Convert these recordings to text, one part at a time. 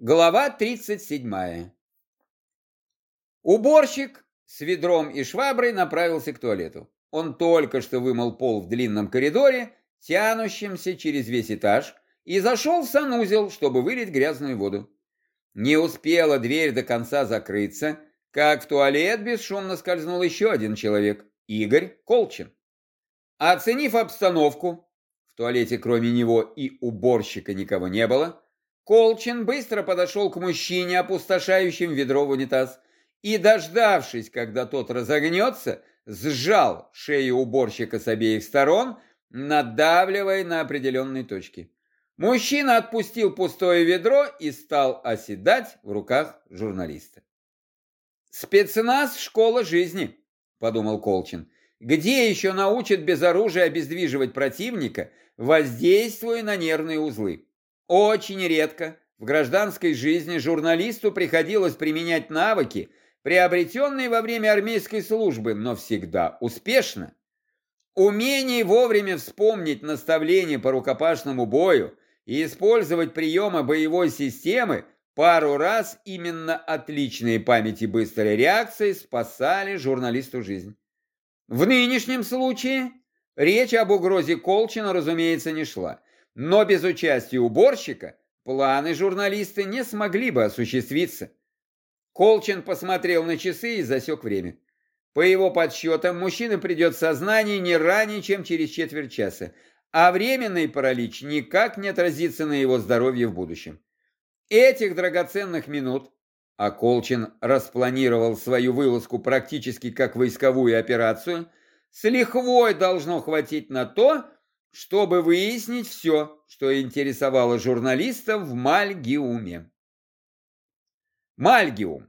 Глава 37. Уборщик с ведром и шваброй направился к туалету. Он только что вымыл пол в длинном коридоре, тянущемся через весь этаж, и зашел в санузел, чтобы вылить грязную воду. Не успела дверь до конца закрыться, как в туалет бесшумно скользнул еще один человек – Игорь Колчин. Оценив обстановку, в туалете кроме него и уборщика никого не было – Колчин быстро подошел к мужчине, опустошающим ведро в унитаз, и, дождавшись, когда тот разогнется, сжал шею уборщика с обеих сторон, надавливая на определенные точки. Мужчина отпустил пустое ведро и стал оседать в руках журналиста. «Спецназ – школа жизни», – подумал Колчин. «Где еще научат без оружия обездвиживать противника, воздействуя на нервные узлы?» Очень редко в гражданской жизни журналисту приходилось применять навыки, приобретенные во время армейской службы, но всегда успешно. Умение вовремя вспомнить наставления по рукопашному бою и использовать приемы боевой системы пару раз именно отличные памяти быстрой реакции спасали журналисту жизнь. В нынешнем случае речь об угрозе Колчина, разумеется, не шла. Но без участия уборщика планы журналиста не смогли бы осуществиться. Колчин посмотрел на часы и засек время. По его подсчетам, мужчина придет в сознание не ранее, чем через четверть часа, а временный паралич никак не отразится на его здоровье в будущем. Этих драгоценных минут, а Колчин распланировал свою вылазку практически как войсковую операцию, с лихвой должно хватить на то, чтобы выяснить все, что интересовало журналистов в Мальгиуме. Мальгиум.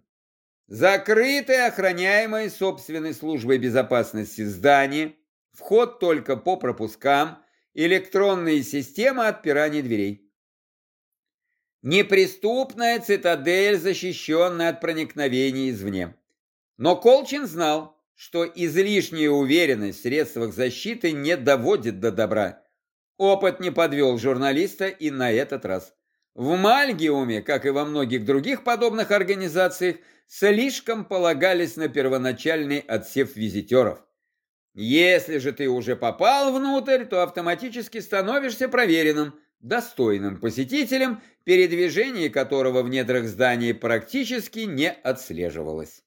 Закрытое, охраняемое собственной службой безопасности здание, вход только по пропускам, электронные системы отпирания дверей. Неприступная цитадель, защищенная от проникновений извне. Но Колчин знал, что излишняя уверенность в средствах защиты не доводит до добра. Опыт не подвел журналиста и на этот раз. В Мальгиуме, как и во многих других подобных организациях, слишком полагались на первоначальный отсев визитеров. Если же ты уже попал внутрь, то автоматически становишься проверенным, достойным посетителем, передвижение которого в недрах здания практически не отслеживалось.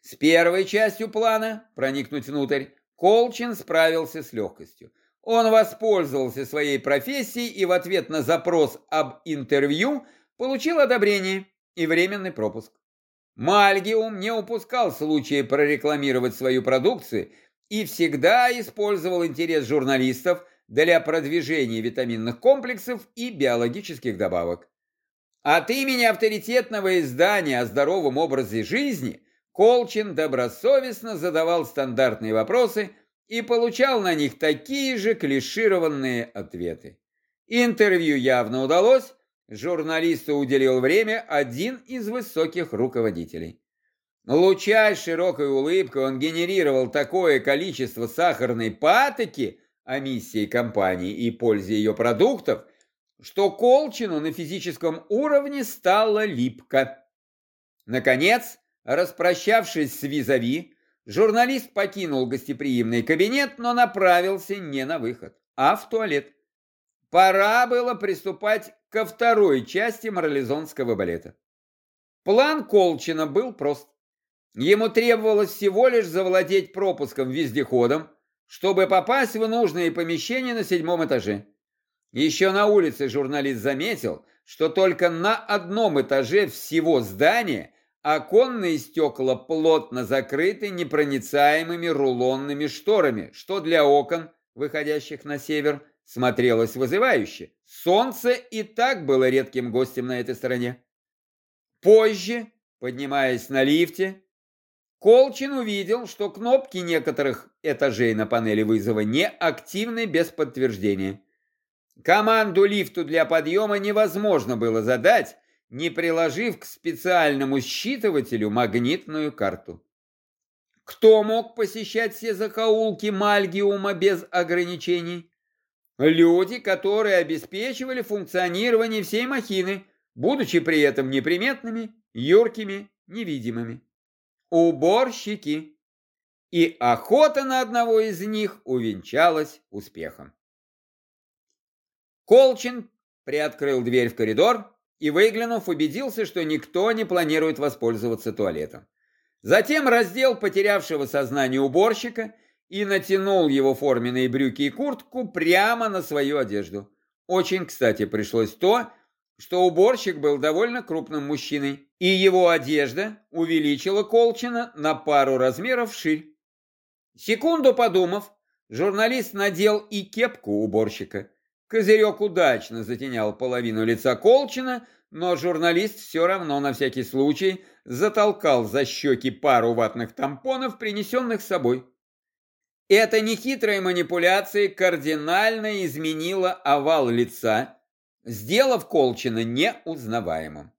С первой частью плана, проникнуть внутрь, Колчин справился с легкостью. Он воспользовался своей профессией и в ответ на запрос об интервью получил одобрение и временный пропуск. Мальгиум не упускал случая прорекламировать свою продукцию и всегда использовал интерес журналистов для продвижения витаминных комплексов и биологических добавок. От имени авторитетного издания о здоровом образе жизни – Колчин добросовестно задавал стандартные вопросы и получал на них такие же клишированные ответы. Интервью явно удалось, журналисту уделил время один из высоких руководителей. Лучая широкой улыбкой, он генерировал такое количество сахарной патоки о миссии компании и пользе ее продуктов, что Колчину на физическом уровне стало липко. Наконец, Распрощавшись с визави, журналист покинул гостеприимный кабинет, но направился не на выход, а в туалет. Пора было приступать ко второй части морализонского балета. План Колчина был прост. Ему требовалось всего лишь завладеть пропуском вездеходом, чтобы попасть в нужные помещения на седьмом этаже. Еще на улице журналист заметил, что только на одном этаже всего здания – Оконные стекла плотно закрыты непроницаемыми рулонными шторами, что для окон, выходящих на север, смотрелось вызывающе. Солнце и так было редким гостем на этой стороне. Позже, поднимаясь на лифте, Колчин увидел, что кнопки некоторых этажей на панели вызова не активны без подтверждения. Команду лифту для подъема невозможно было задать, не приложив к специальному считывателю магнитную карту. Кто мог посещать все закоулки Мальгиума без ограничений? Люди, которые обеспечивали функционирование всей махины, будучи при этом неприметными, юркими, невидимыми. Уборщики. И охота на одного из них увенчалась успехом. Колчин приоткрыл дверь в коридор и, выглянув, убедился, что никто не планирует воспользоваться туалетом. Затем раздел потерявшего сознание уборщика и натянул его форменные брюки и куртку прямо на свою одежду. Очень, кстати, пришлось то, что уборщик был довольно крупным мужчиной, и его одежда увеличила Колчина на пару размеров ширь. Секунду подумав, журналист надел и кепку уборщика. Козырек удачно затенял половину лица Колчина, но журналист все равно на всякий случай затолкал за щеки пару ватных тампонов, принесенных с собой. Эта нехитрая манипуляция кардинально изменила овал лица, сделав Колчина неузнаваемым.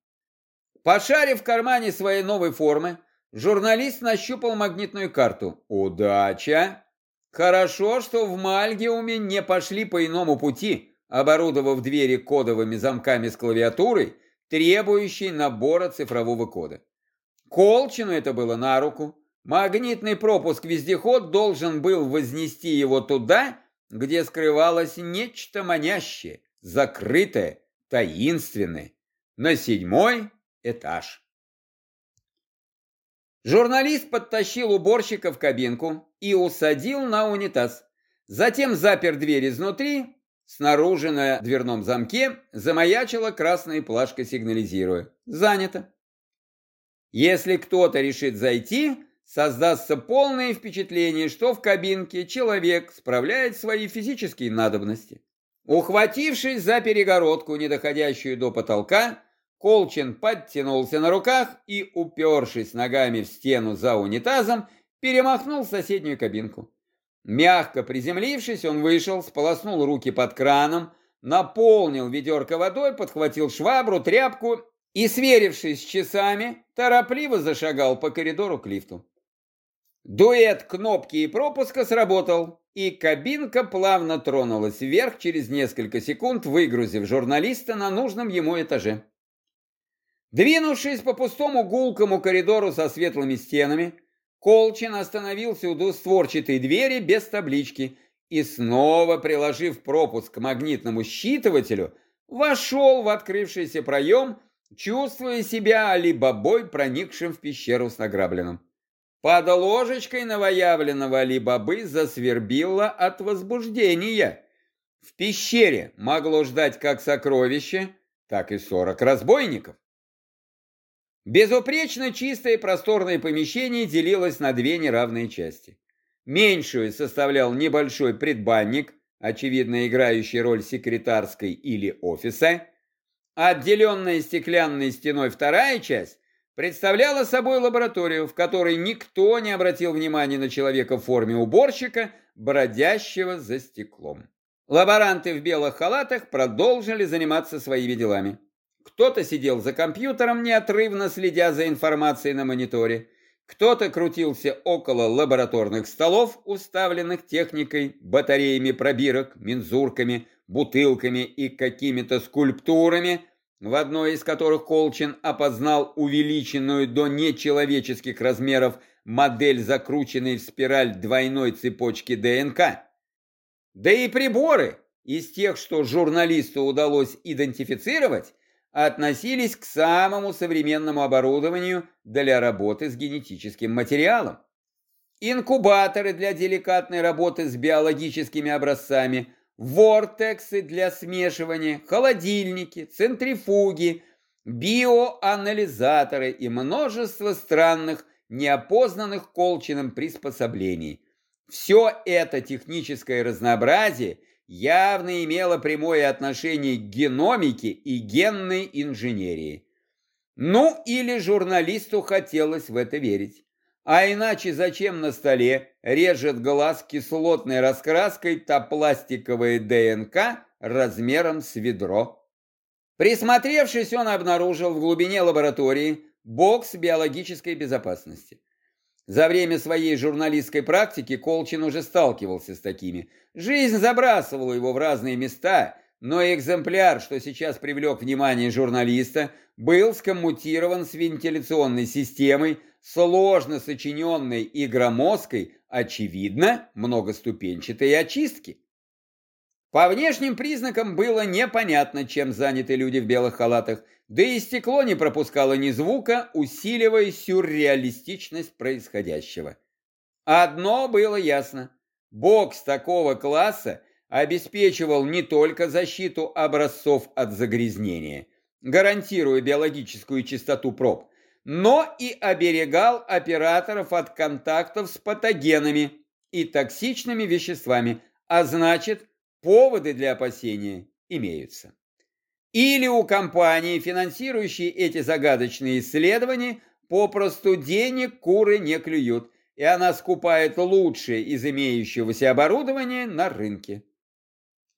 Пошарив в кармане своей новой формы, журналист нащупал магнитную карту. Удача! Хорошо, что в Мальгиуме не пошли по иному пути, оборудовав двери кодовыми замками с клавиатурой, требующей набора цифрового кода. Колчину это было на руку. Магнитный пропуск-вездеход должен был вознести его туда, где скрывалось нечто манящее, закрытое, таинственное, на седьмой этаж. Журналист подтащил уборщика в кабинку и усадил на унитаз. Затем запер дверь изнутри, снаружи на дверном замке замаячила красная плашка, сигнализируя «Занято». Если кто-то решит зайти, создастся полное впечатление, что в кабинке человек справляет свои физические надобности. Ухватившись за перегородку, не доходящую до потолка, Колчин подтянулся на руках и, упершись ногами в стену за унитазом, перемахнул в соседнюю кабинку. Мягко приземлившись, он вышел, сполоснул руки под краном, наполнил ведерко водой, подхватил швабру, тряпку и, сверившись с часами, торопливо зашагал по коридору к лифту. Дуэт кнопки и пропуска сработал, и кабинка плавно тронулась вверх через несколько секунд, выгрузив журналиста на нужном ему этаже. Двинувшись по пустому гулкому коридору со светлыми стенами, Колчин остановился у двустворчатой двери без таблички и снова, приложив пропуск к магнитному считывателю, вошел в открывшийся проем, чувствуя себя алибабой, проникшим в пещеру с награбленным. Под ложечкой новоявленного Алибабы засвербило от возбуждения. В пещере могло ждать как сокровище, так и сорок разбойников. Безупречно чистое просторное помещение делилось на две неравные части. Меньшую составлял небольшой предбанник, очевидно играющий роль секретарской или офиса. Отделенная стеклянной стеной вторая часть представляла собой лабораторию, в которой никто не обратил внимания на человека в форме уборщика, бродящего за стеклом. Лаборанты в белых халатах продолжили заниматься своими делами. Кто-то сидел за компьютером, неотрывно следя за информацией на мониторе. Кто-то крутился около лабораторных столов, уставленных техникой, батареями пробирок, мензурками, бутылками и какими-то скульптурами, в одной из которых Колчин опознал увеличенную до нечеловеческих размеров модель, закрученной в спираль двойной цепочки ДНК. Да и приборы из тех, что журналисту удалось идентифицировать, относились к самому современному оборудованию для работы с генетическим материалом. Инкубаторы для деликатной работы с биологическими образцами – вортексы для смешивания, холодильники, центрифуги, биоанализаторы и множество странных, неопознанных Колчиным приспособлений. Все это техническое разнообразие явно имело прямое отношение к геномике и генной инженерии. Ну или журналисту хотелось в это верить. А иначе зачем на столе режет глаз кислотной раскраской та пластиковая ДНК размером с ведро? Присмотревшись, он обнаружил в глубине лаборатории бокс биологической безопасности. За время своей журналистской практики Колчин уже сталкивался с такими. Жизнь забрасывала его в разные места, но экземпляр, что сейчас привлек внимание журналиста, был скоммутирован с вентиляционной системой, сложно сочиненной и громоздкой, очевидно, многоступенчатой очистки. По внешним признакам было непонятно, чем заняты люди в белых халатах, да и стекло не пропускало ни звука, усиливая сюрреалистичность происходящего. Одно было ясно. Бокс такого класса обеспечивал не только защиту образцов от загрязнения, гарантируя биологическую чистоту проб, но и оберегал операторов от контактов с патогенами и токсичными веществами, а значит, поводы для опасения имеются. Или у компании, финансирующей эти загадочные исследования, попросту денег куры не клюют, и она скупает лучшее из имеющегося оборудования на рынке.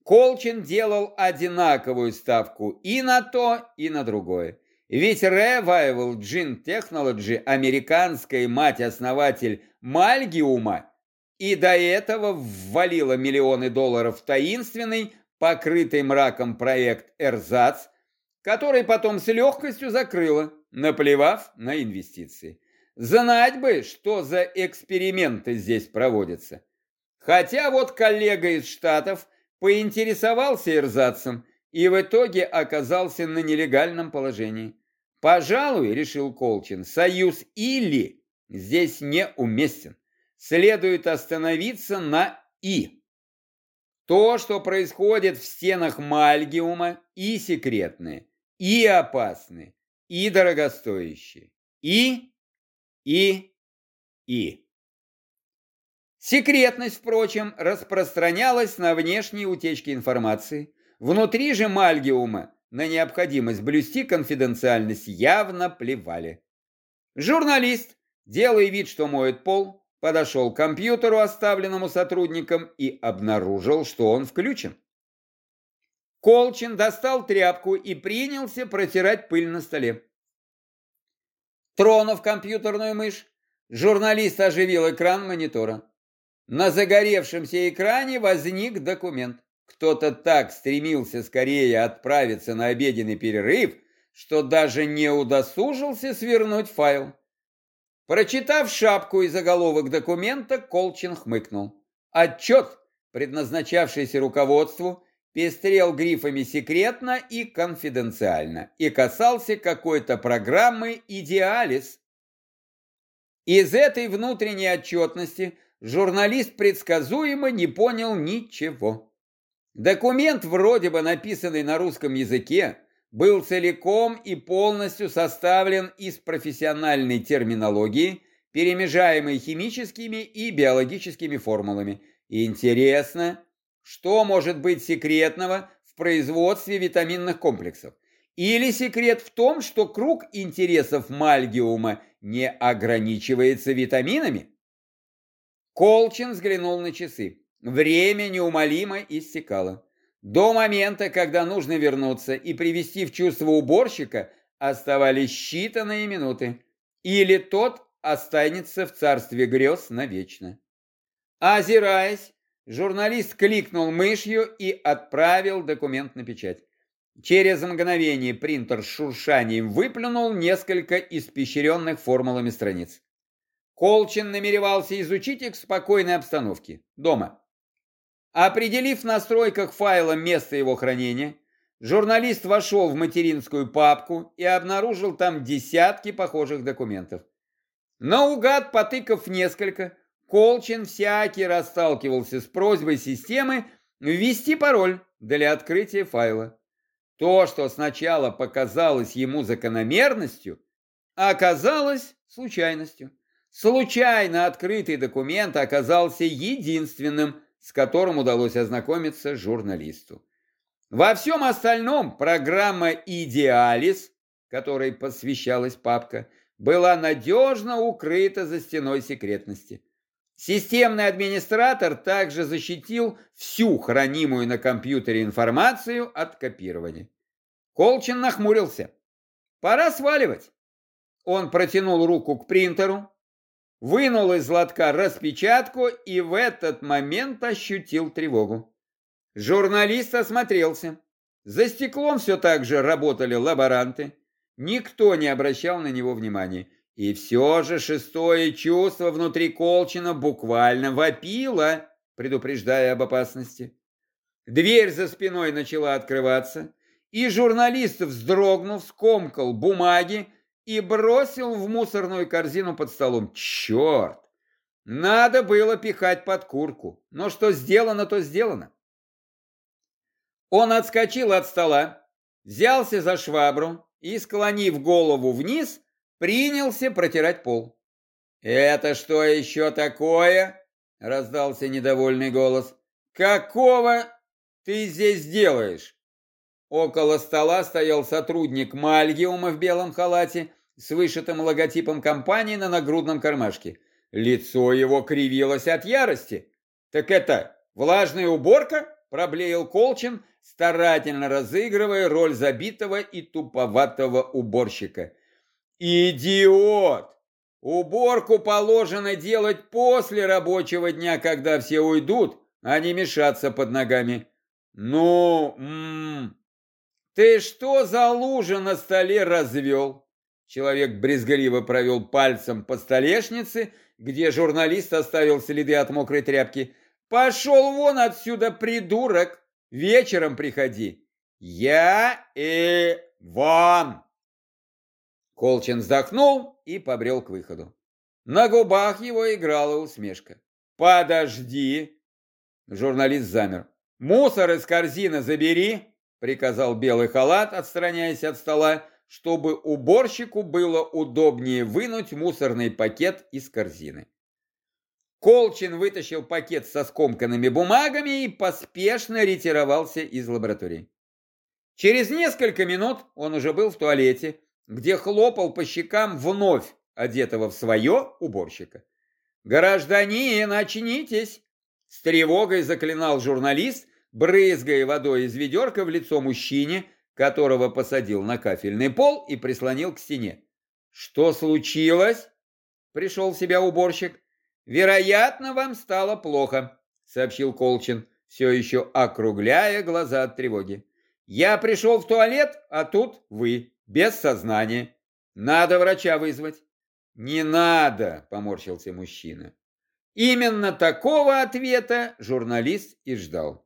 Колчин делал одинаковую ставку и на то, и на другое. Ведь Revival Gene Technology, американская мать-основатель Мальгиума, и до этого ввалила миллионы долларов в таинственный, покрытый мраком проект «Эрзац», который потом с легкостью закрыла, наплевав на инвестиции. Знать бы, что за эксперименты здесь проводятся. Хотя вот коллега из Штатов – поинтересовался эрзацем и в итоге оказался на нелегальном положении. Пожалуй, решил Колчин, союз или здесь неуместен. Следует остановиться на «и». То, что происходит в стенах Мальгиума, и секретное, и опасное, и дорогостоящее, и, и, и. Секретность, впрочем, распространялась на внешние утечки информации. Внутри же Мальгиума на необходимость блюсти конфиденциальность явно плевали. Журналист, делая вид, что моет пол, подошел к компьютеру, оставленному сотрудником, и обнаружил, что он включен. Колчин достал тряпку и принялся протирать пыль на столе. Тронув компьютерную мышь, журналист оживил экран монитора. На загоревшемся экране возник документ. Кто-то так стремился скорее отправиться на обеденный перерыв, что даже не удосужился свернуть файл. Прочитав шапку и заголовок документа, Колчин хмыкнул. Отчет, предназначавшийся руководству, пестрел грифами «секретно» и «конфиденциально» и касался какой-то программы «Идеалис». Из этой внутренней отчетности журналист предсказуемо не понял ничего. Документ, вроде бы написанный на русском языке, был целиком и полностью составлен из профессиональной терминологии, перемежаемой химическими и биологическими формулами. Интересно, что может быть секретного в производстве витаминных комплексов? Или секрет в том, что круг интересов Мальгиума не ограничивается витаминами? Колчин взглянул на часы. Время неумолимо истекало. До момента, когда нужно вернуться и привести в чувство уборщика, оставались считанные минуты. Или тот останется в царстве грез навечно. Озираясь, журналист кликнул мышью и отправил документ на печать. Через мгновение принтер с шуршанием выплюнул несколько испещренных формулами страниц. Колчин намеревался изучить их в спокойной обстановке, дома. Определив в настройках файла место его хранения, журналист вошел в материнскую папку и обнаружил там десятки похожих документов. Наугад, потыкав несколько, Колчин всякий раз сталкивался с просьбой системы ввести пароль для открытия файла. То, что сначала показалось ему закономерностью, оказалось случайностью. Случайно открытый документ оказался единственным, с которым удалось ознакомиться журналисту. Во всем остальном программа «Идеалис», которой посвящалась папка, была надежно укрыта за стеной секретности. Системный администратор также защитил всю хранимую на компьютере информацию от копирования. Колчин нахмурился. «Пора сваливать». Он протянул руку к принтеру, вынул из лотка распечатку и в этот момент ощутил тревогу. Журналист осмотрелся. За стеклом все так же работали лаборанты. Никто не обращал на него внимания. И все же шестое чувство внутри Колчина буквально вопило, предупреждая об опасности. Дверь за спиной начала открываться, и журналист, вздрогнув, скомкал бумаги и бросил в мусорную корзину под столом. Черт! Надо было пихать под курку, но что сделано, то сделано. Он отскочил от стола, взялся за швабру и, склонив голову вниз, принялся протирать пол. «Это что еще такое?» — раздался недовольный голос. «Какого ты здесь делаешь?» Около стола стоял сотрудник Мальгиума в белом халате с вышитым логотипом компании на нагрудном кармашке. Лицо его кривилось от ярости. «Так это влажная уборка?» – проблеял Колчин, старательно разыгрывая роль забитого и туповатого уборщика. «Идиот! Уборку положено делать после рабочего дня, когда все уйдут, а не мешаться под ногами. Ну, м -м, ты что за лужа на столе развел?» Человек брезгливо провел пальцем по столешнице где журналист оставил следы от мокрой тряпки. «Пошел вон отсюда, придурок! Вечером приходи!» «Я и вон!» Колчин вздохнул и побрел к выходу. На губах его играла усмешка. «Подожди!» Журналист замер. «Мусор из корзины забери!» Приказал белый халат, отстраняясь от стола чтобы уборщику было удобнее вынуть мусорный пакет из корзины. Колчин вытащил пакет со скомканными бумагами и поспешно ретировался из лаборатории. Через несколько минут он уже был в туалете, где хлопал по щекам вновь одетого в свое уборщика. «Гражданин, очнитесь!» С тревогой заклинал журналист, брызгая водой из ведерка в лицо мужчине, которого посадил на кафельный пол и прислонил к стене. «Что случилось?» — пришел в себя уборщик. «Вероятно, вам стало плохо», — сообщил Колчин, все еще округляя глаза от тревоги. «Я пришел в туалет, а тут вы, без сознания. Надо врача вызвать». «Не надо», — поморщился мужчина. Именно такого ответа журналист и ждал.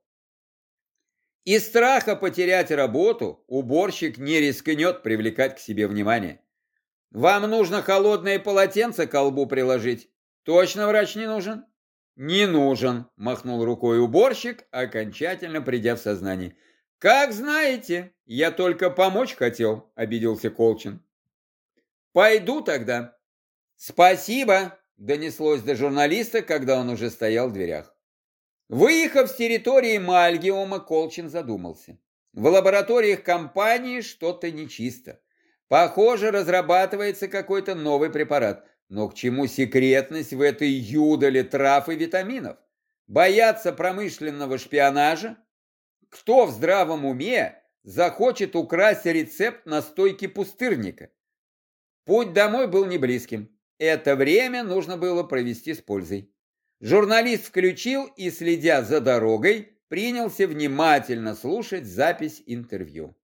Из страха потерять работу уборщик не рискнет привлекать к себе внимание. Вам нужно холодное полотенце к колбу приложить. Точно врач не нужен? Не нужен, махнул рукой уборщик, окончательно придя в сознание. Как знаете, я только помочь хотел, обиделся Колчин. Пойду тогда. Спасибо, донеслось до журналиста, когда он уже стоял в дверях. Выехав с территории Мальгиума, Колчин задумался. В лабораториях компании что-то нечисто. Похоже, разрабатывается какой-то новый препарат. Но к чему секретность в этой юдоле трав и витаминов? Бояться промышленного шпионажа? Кто в здравом уме захочет украсть рецепт настойки пустырника? Путь домой был не близким. Это время нужно было провести с пользой. Журналист включил и, следя за дорогой, принялся внимательно слушать запись интервью.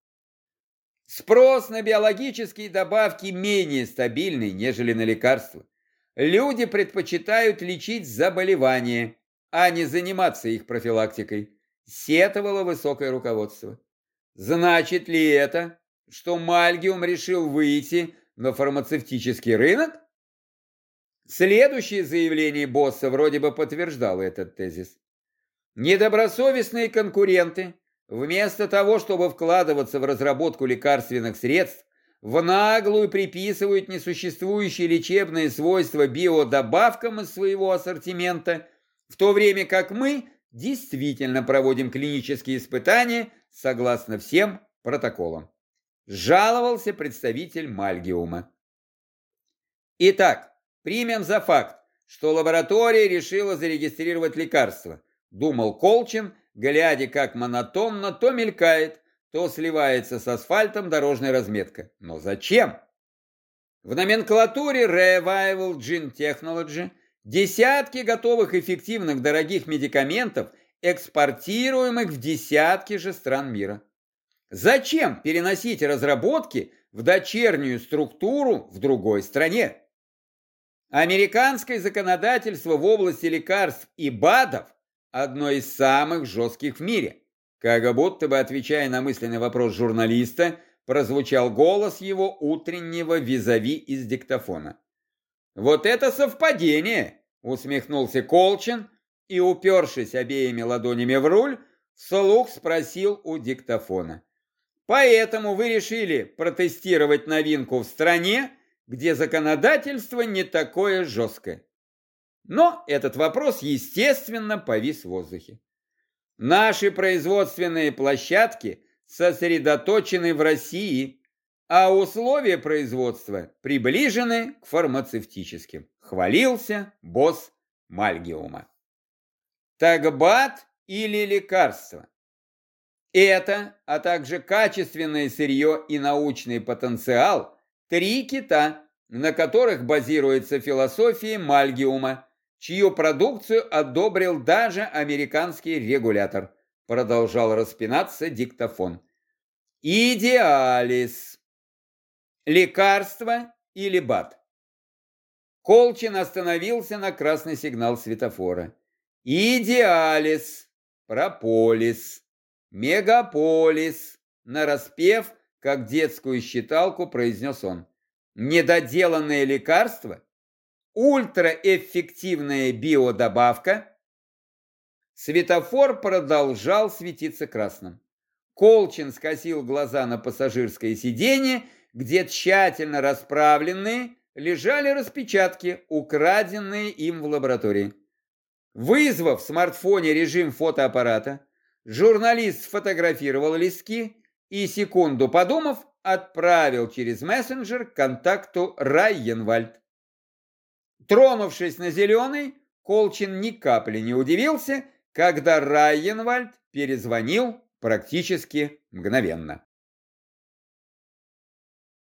Спрос на биологические добавки менее стабильный, нежели на лекарства. Люди предпочитают лечить заболевания, а не заниматься их профилактикой, сетовало высокое руководство. Значит ли это, что Мальгиум решил выйти на фармацевтический рынок? Следующее заявление босса вроде бы подтверждало этот тезис. Недобросовестные конкуренты, вместо того, чтобы вкладываться в разработку лекарственных средств, в наглую приписывают несуществующие лечебные свойства биодобавкам из своего ассортимента, в то время как мы действительно проводим клинические испытания согласно всем протоколам. Жаловался представитель Мальгиума. Итак, Примем за факт, что лаборатория решила зарегистрировать лекарство. Думал Колчин, глядя, как монотонно то мелькает, то сливается с асфальтом дорожная разметка. Но зачем? В номенклатуре Revival Gene Technology десятки готовых эффективных дорогих медикаментов, экспортируемых в десятки же стран мира. Зачем переносить разработки в дочернюю структуру в другой стране? Американское законодательство в области лекарств и БАДов одно из самых жестких в мире. Как будто бы отвечая на мысленный вопрос журналиста, прозвучал голос его утреннего визави из диктофона. «Вот это совпадение!» — усмехнулся Колчин и, упершись обеими ладонями в руль, вслух спросил у диктофона. «Поэтому вы решили протестировать новинку в стране, где законодательство не такое жесткое?» Но этот вопрос, естественно, повис в воздухе. Наши производственные площадки сосредоточены в России, а условия производства приближены к фармацевтическим. Хвалился босс Мальгиума. Тагбат или лекарство? Это, а также качественное сырье и научный потенциал – три кита, на которых базируется философия Мальгиума, чью продукцию одобрил даже американский регулятор – Продолжал распинаться диктофон. Идеалис. Лекарство или бат? Колчин остановился на красный сигнал светофора. Идеалис. Прополис. Мегаполис. Нараспев, как детскую считалку, произнес он. Недоделанное лекарство? Ультраэффективная биодобавка – Светофор продолжал светиться красным. Колчин скосил глаза на пассажирское сиденье, где тщательно расправленные лежали распечатки, украденные им в лаборатории. Вызвав в смартфоне режим фотоаппарата, журналист сфотографировал листки и, секунду подумав, отправил через мессенджер контакту Райенвальд. Тронувшись на зеленый, Колчин ни капли не удивился, когда Райенвальд перезвонил практически мгновенно.